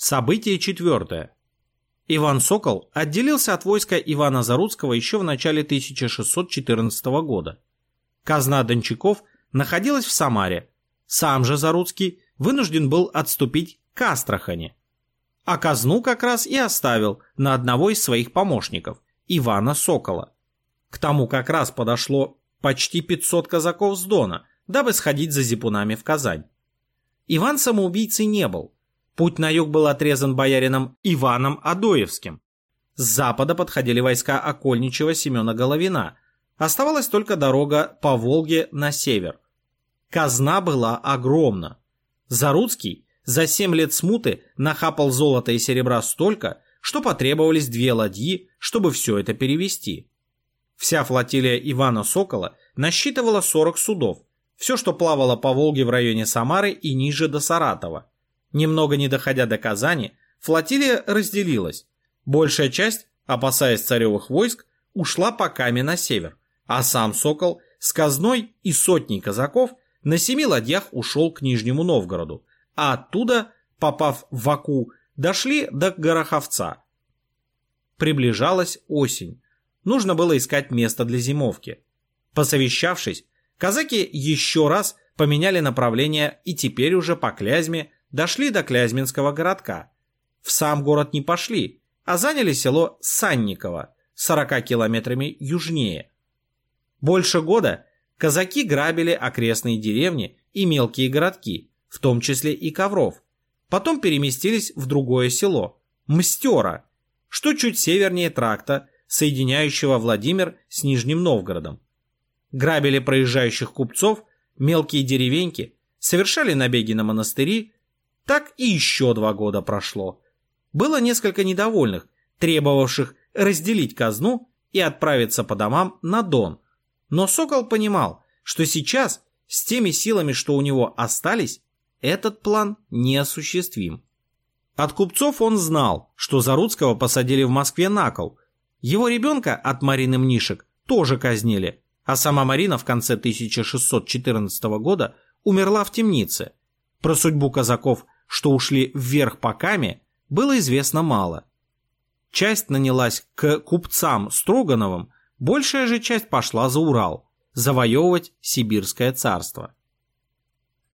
Событие четвертое. Иван Сокол отделился от войска Ивана Заруцкого еще в начале 1614 года. Казна Дончаков находилась в Самаре. Сам же Заруцкий вынужден был отступить к Астрахани. А казну как раз и оставил на одного из своих помощников, Ивана Сокола. К тому как раз подошло почти 500 казаков с Дона, дабы сходить за зипунами в Казань. Иван самоубийцей не был. Путь на юг был отрезан боярином Иваном Адоевским. С запада подходили войска окольничего Семена Головина. Оставалась только дорога по Волге на север. Казна была огромна. Заруцкий за семь лет смуты нахапал золота и серебра столько, что потребовались две ладьи, чтобы все это перевести. Вся флотилия Ивана Сокола насчитывала 40 судов, все, что плавало по Волге в районе Самары и ниже до Саратова. Немного не доходя до Казани, флотилия разделилась. Большая часть, опасаясь царевых войск, ушла по Каме на север, а сам Сокол с казной и сотней казаков на семи ладьях ушел к Нижнему Новгороду, а оттуда, попав в Аку, дошли до Гороховца. Приближалась осень. Нужно было искать место для зимовки. Посовещавшись, казаки еще раз поменяли направление и теперь уже по Клязьме дошли до Клязьминского городка. В сам город не пошли, а заняли село Санниково, 40 километрами южнее. Больше года казаки грабили окрестные деревни и мелкие городки, в том числе и Ковров. Потом переместились в другое село, Мстера, что чуть севернее тракта, соединяющего Владимир с Нижним Новгородом. Грабили проезжающих купцов, мелкие деревеньки, совершали набеги на монастыри, так и еще два года прошло. Было несколько недовольных, требовавших разделить казну и отправиться по домам на Дон. Но Сокол понимал, что сейчас, с теми силами, что у него остались, этот план неосуществим. От купцов он знал, что Заруцкого посадили в Москве на кол. Его ребенка от Марины Мнишек тоже казнили, а сама Марина в конце 1614 года умерла в темнице. Про судьбу казаков что ушли вверх по Каме, было известно мало. Часть нанялась к купцам Строгановым, большая же часть пошла за Урал, завоевывать Сибирское царство.